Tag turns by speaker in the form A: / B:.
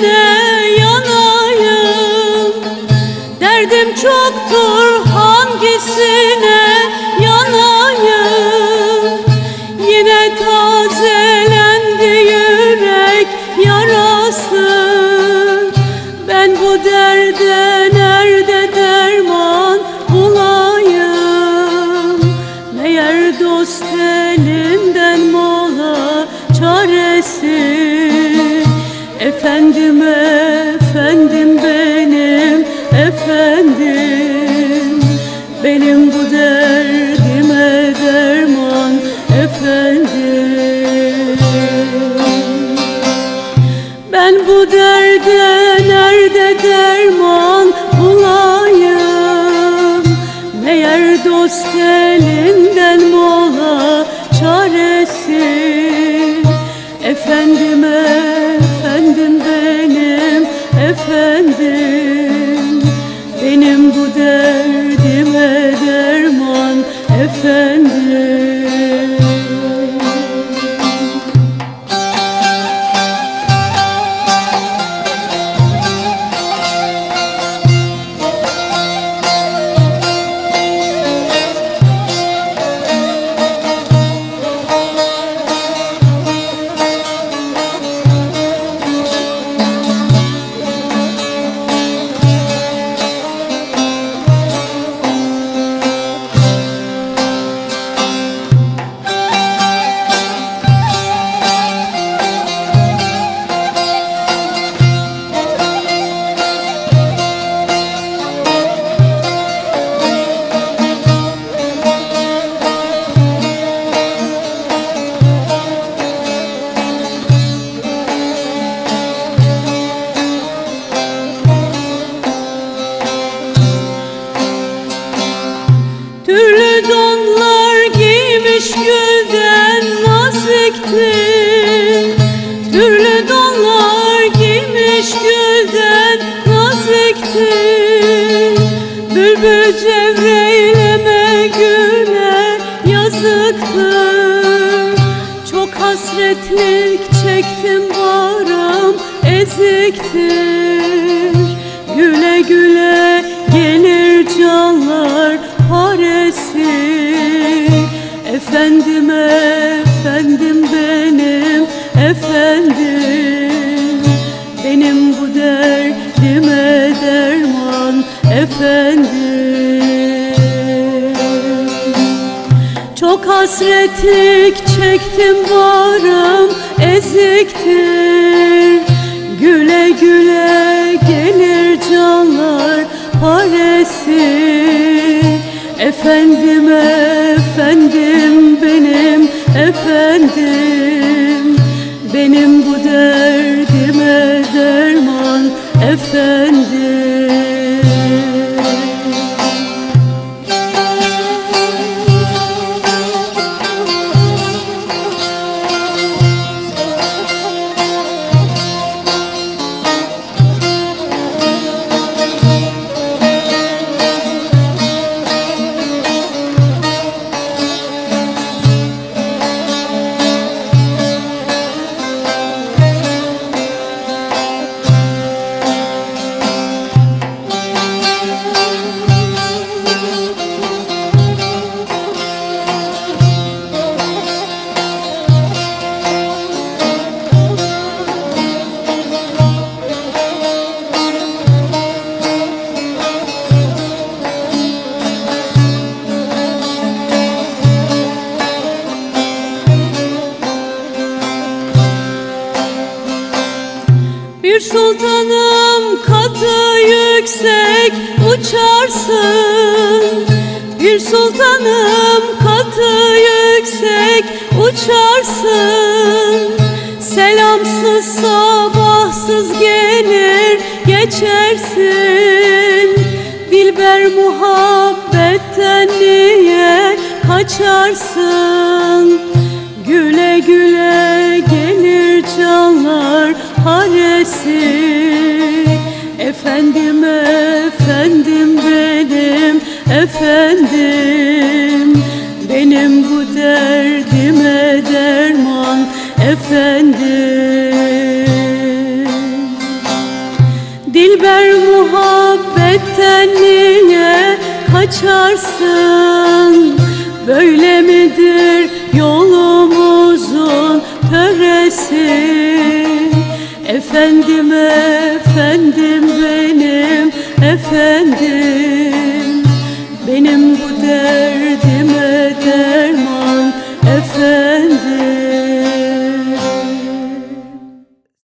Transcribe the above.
A: içinde yanayım. Derdim çoktur hangisine yanayım? Yine tazelendi yürek yarası. Ben bu derde nerede derman bulayım Meğer dost elinden mola çaresi. Efendim efendim benim efendim. Benim bu derdime derman efendim. Ben bu derde nerede derman bulayım? Meğer dost elinden mola çaresi. Efendim efendim efendim giymiş gülden naziktir Türlü donlar giymiş gülden naziktir Bülbül cevreyleme güle yazıktır. Çok hasretlik çektim varam eziktir. Güle güle Çok hasretlik çektim varım eziktir Güle güle gelir canlar paresi Efendim efendim benim efendim. Benim bu derdime derman efendim sultanım katı yüksek uçarsın. Bir sultanım katı yüksek uçarsın. Selamsız sabahsız gelir geçersin. Dilber muhabbetten niye kaçarsın? Güle güle gelir canlar hanesi? Efendim efendim benim efendim. Benim bu derdime derman efendim. Dilber muhabbetten niye açarsın Böyle midir Efendim efendim benim efendim